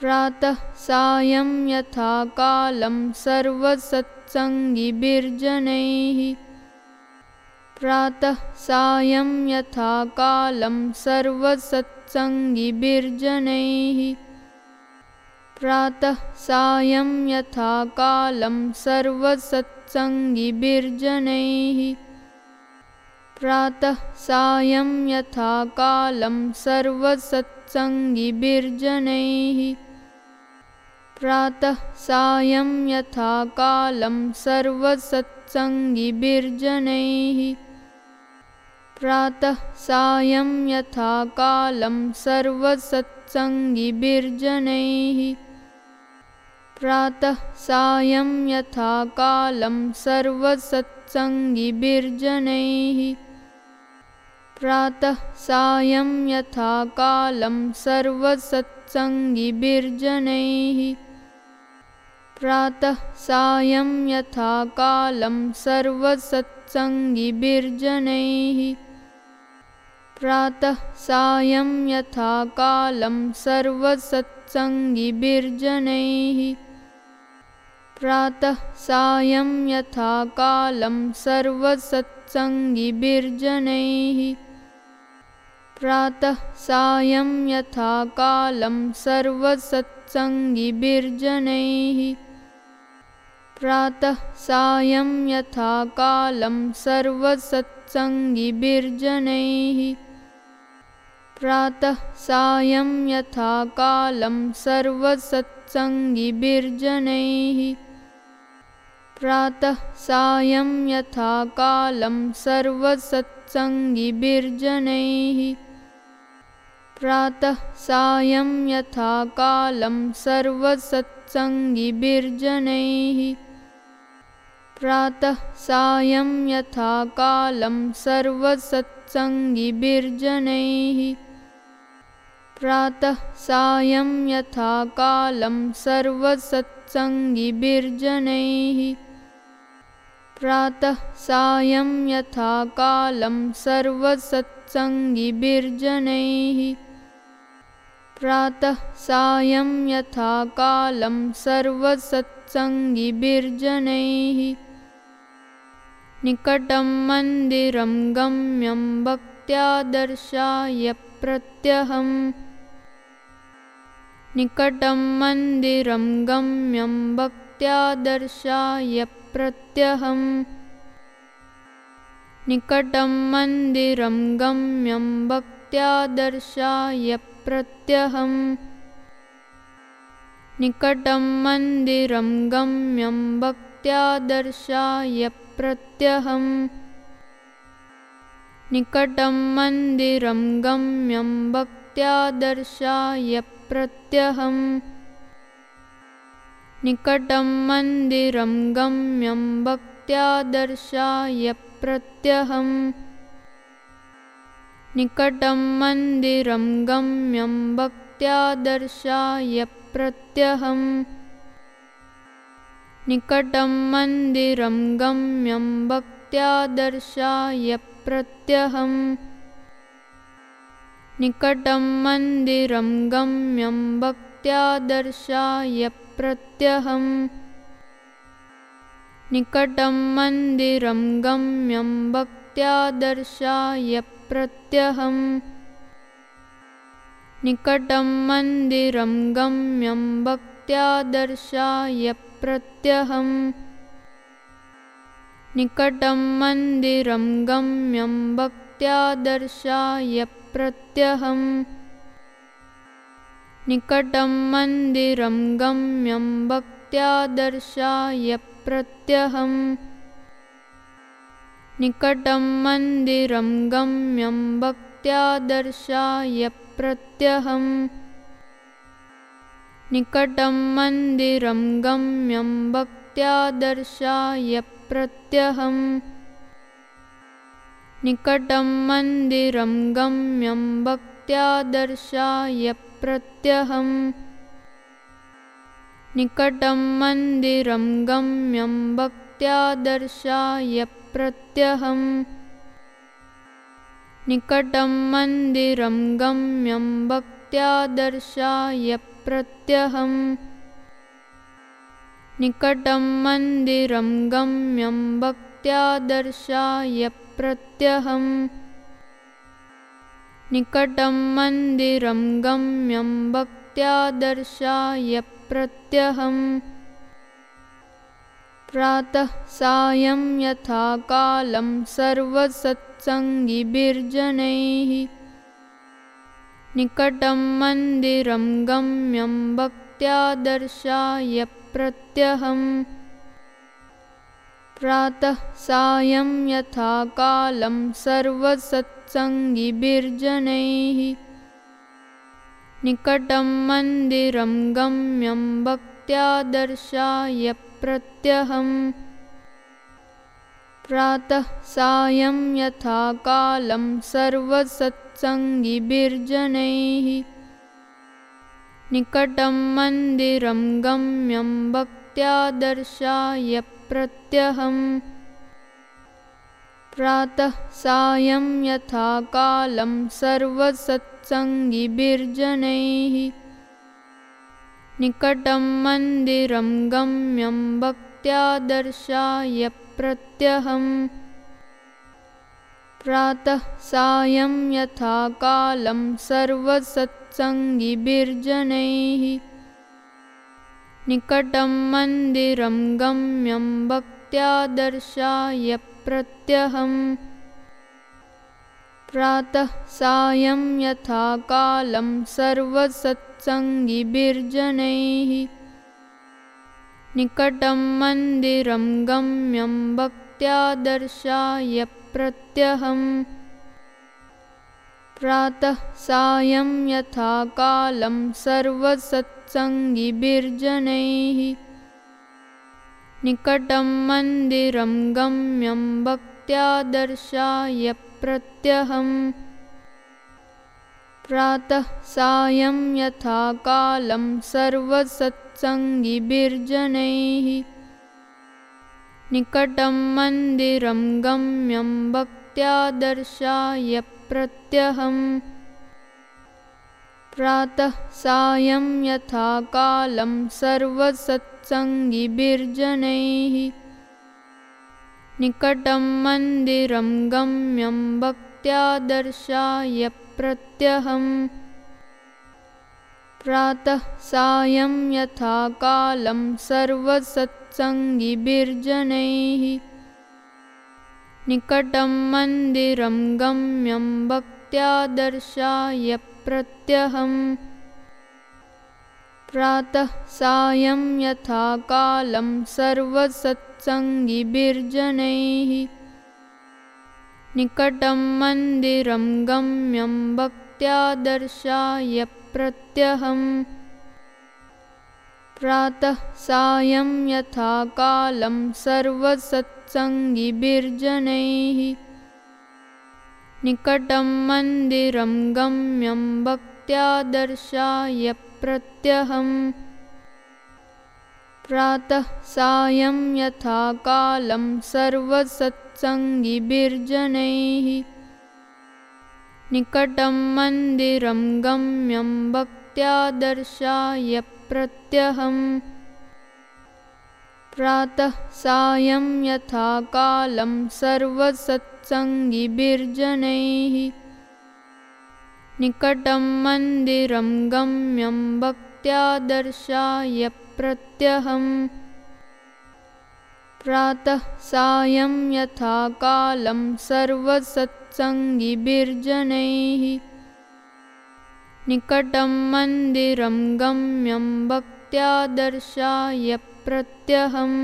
प्रातः सायं यथा कालं सर्वसत्सङ्गिभिर्जनैः। प्रातः सायं यथा कालं सर्वसत्सङ्गिभिर्जनैः। प्रातः सायं यथा कालं सर्वसत्सङ्गिभिर्जनैः। प्रातः सायं यथा कालं सर्वसत्सङ्गिभिर्जनैः प्रातः सायं यथा कालं सर्वसत्सङ्गिभिर्जनैः। प्रातः सायं यथा कालं सर्वसत्सङ्गिभिर्जनैः। प्रातः सायं यथा कालं सर्वसत्सङ्गिभिर्जनैः। प्रातः सायं यथा कालं सर्वसत्सङ्गिभिर्जनैः प्रातः सायं यथा कालं सर्वसत्सङ्गिभिर्जनैः। प्रातः सायं यथा कालं सर्वसत्सङ्गिभिर्जनैः। प्रातः सायं यथा कालं सर्वसत्सङ्गिभिर्जनैः। प्रातः सायं यथा कालं सर्वसत्सङ्गिभिर्जनैः प्रातः सायं यथा कालं सर्वसत्सङ्गिभिर्जनैः। प्रातः सायं यथा कालं सर्वसत्सङ्गिभिर्जनैः। प्रातः सायं यथा कालं सर्वसत्सङ्गिभिर्जनैः। प्रातः सायं यथा कालं सर्वसत्सङ्गिभिर्जनैः प्रातः सायं यथा कालं सर्वसत्सङ्गिभिर्जनैः। प्रातः सायं यथा कालं सर्वसत्सङ्गिभिर्जनैः। प्रातः सायं यथा कालं सर्वसत्सङ्गिभिर्जनैः। प्रातः सायं यथा कालं सर्वसत्सङ्गिभिर्जनैः निकटं मन्दिरं गम्यं भक्त्यादर्शाय प्रत्यहम्। निकटं मन्दिरं गम्यं भक्त्यादर्शाय प्रत्यहम्। निकटं मन्दिरं गम्यं भक्त्यादर्शाय प्रत्यहम्। निकटं मन्दिरं गम्यं भक्त्यादर्शाय निकटं मन्दिरं गम्यं भक्त्यादर्शाय प्रत्यहम्। निकटं मन्दिरं गम्यं भक्त्यादर्शाय प्रत्यहम्। निकटं मन्दिरं गम्यं भक्त्यादर्शाय प्रत्यहम् निकटं मन्दिरं गम्यं भक्त्यादर्शाय प्रत्यहम्। निकटं मन्दिरं गम्यं भक्त्यादर्शाय प्रत्यहम्। निकटं मन्दिरं गम्यं भक्त्यादर्शाय प्रत्यहम्। निकटं मन्दिरं गम्यं भक्त्यादर्शाय निकटं मन्दिरं गम्यं भक्त्यादर्शाय प्रत्यहम्। निकटं मन्दिरं गम्यं भक्त्यादर्शाय प्रत्यहम्। निकटं मन्दिरं गम्यं भक्त्यादर्शाय प्रत्यहम् निकटं मन्दिरं गम्यं भक्त्यादर्शाय प्रत्यहम्। निकटं मन्दिरं गम्यं भक्त्यादर्शाय प्रत्यहम्। निकटं मन्दिरं गम्यं भक्त्यादर्शाय प्रत्यहम्। निकटं मन्दिरं गम्यं भक्त्यादर्शाय प्रत्यहम्। निकटं मन्दिरं गम्यं भक्त्या दर्शाय प्रत्यहम्। निकटं मन्दिरं गम्यं भक्त्या दर्शाय प्रत्यहम्। प्रातः सायं यथा कालं सर्वसत्सङ्गिभिर्जनैः निकटं मन्दिरं गम्यं भक्त्या दर्शाय प्रत्यहम्। प्रातः सायं यथा कालं सर्वसत्सङ्गिभिर्जनैः। निकटं मन्दिरं गम्यं भक्त्या दर्शाय प्रत्यहम्। प्रातः सायं यथा कालं सर्वसत्सङ्गिभिर्जनैः निकटं मन्दिरं गम्यं भक्त्या दर्शाय प्रत्यहम् प्रातः सायं यथा कालं सर्वसत्सङ्गिभिर्जनैः। निकटं मन्दिरं गम्यं भक्त्या दर्शाय प्रत्यहम् प्रातः सायं यथा कालं सर्वसत्सङ्गिभिर्जनैः। निकटं मन्दिरं गम्यं भक्त्या दर्शाय प्रत्यहम्। प्रातः सायं यथा कालं सर्वसत्सङ्गिभिर्जनैः। निकटं मन्दिरं गम्यं भक्त्या दर्शाय प्रत्यहम्। प्रातः सायं यथा कालं सर्वसत्सङ्गिभिर्जनैः। निकटं मन्दिरं गम्यं भक्त्या दर्शाय प्रत्यहम्। प्रातः सायं यथा कालं सर्वसत्सङ्गिभिर्जनैः निकटं मन्दिरं गम्यं भक्त्या दर्शाय प्रत्यहम् प्रातः सायं यथा कालं सर्वसत्सङ्गिभिर्जनैः। निकटं मन्दिरं गम्यं भक्त्या दर्शाय प्रत्यहम् प्रातः सायं यथा कालं सर्वसत्सङ्गिभिर्जनैः निकटं मन्दिरं गम्यं भक्त्या दर्शाय प्रत्यहम्। प्रातः सायं यथा कालं सर्वसत्सङ्गिभिर्जनैः। निकटं मन्दिरं गम्यं भक्त्या दर्शाय प्रत्यहम् प्रातः सायं यथा कालं सर्वसत्सङ्गिभिर्जनैः। निकटं मन्दिरं गम्यं भक्त्या दर्शाय प्रत्यहम्। प्रातः सायं यथा कालं सर्वसत्सङ्गिभिर्जनैः। निकटं मन्दिरं गम्यं भक्त्या दर्शाय प्रत्यहम् प्रातः सायं यथा कालं सर्वसत्सङ्गिभिर्जनैः। निकटं मन्दिरं गम्यं भक्त्या दर्शाय प्रत्यहम् प्रातः सायं यथा कालं सर्वसत्सङ्गिभिर्जनैः निकटं मन्दिरं गम्यं भक्त्या दर्शाय प्रत्यहम्